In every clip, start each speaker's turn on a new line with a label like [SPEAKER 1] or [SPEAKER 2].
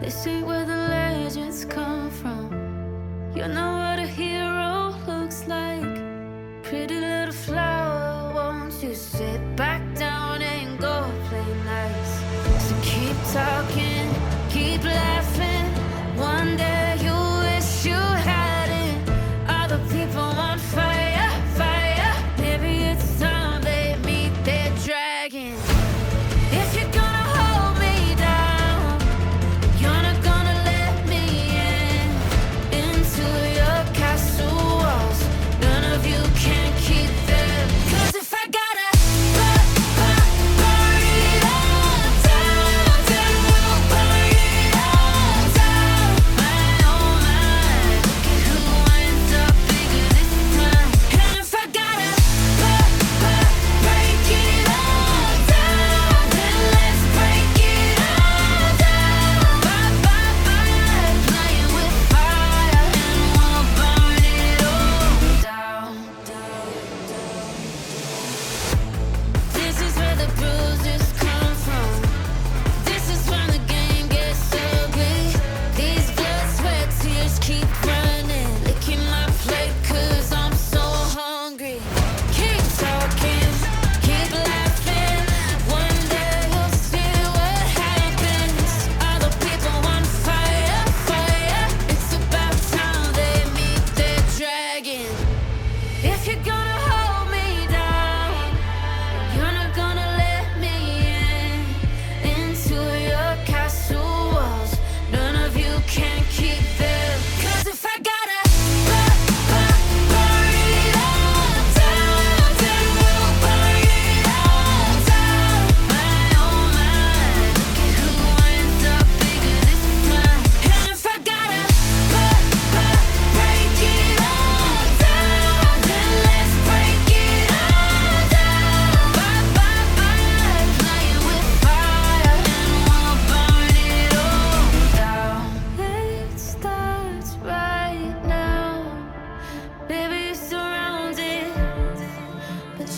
[SPEAKER 1] This ain't where the legends come from. You know what a hero looks like. Pretty little flower, won't you sit back?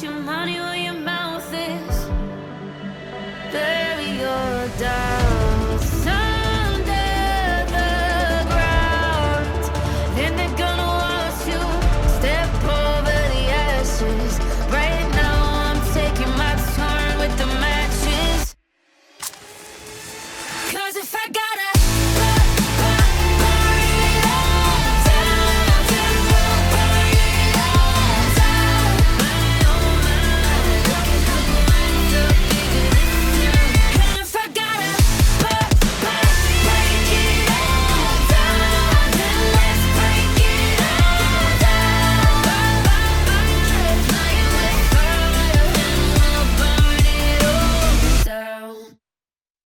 [SPEAKER 1] Your money where your mouth is. Bury your dime.